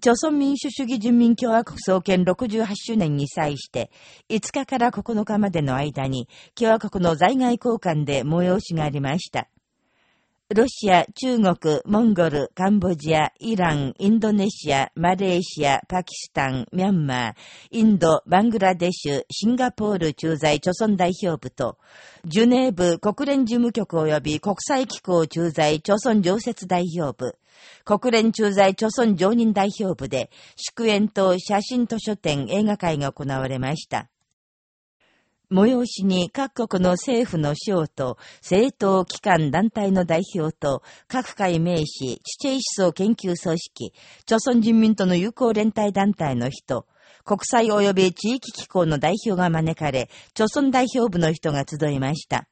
朝鮮民主主義人民共和国創建68周年に際して、5日から9日までの間に、共和国の在外交換で催しがありました。ロシア、中国、モンゴル、カンボジア、イラン、インドネシア、マレーシア、パキスタン、ミャンマー、インド、バングラデシュ、シンガポール駐在著村代表部と、ジュネーブ国連事務局及び国際機構駐在著村常設代表部、国連駐在著村常任代表部で、祝宴と写真図書展映画会が行われました。催しに各国の政府の省と政党機関団体の代表と各界名士、地チ思想研究組織、朝鮮人民との友好連帯団体の人、国際及び地域機構の代表が招かれ、朝鮮代表部の人が集いました。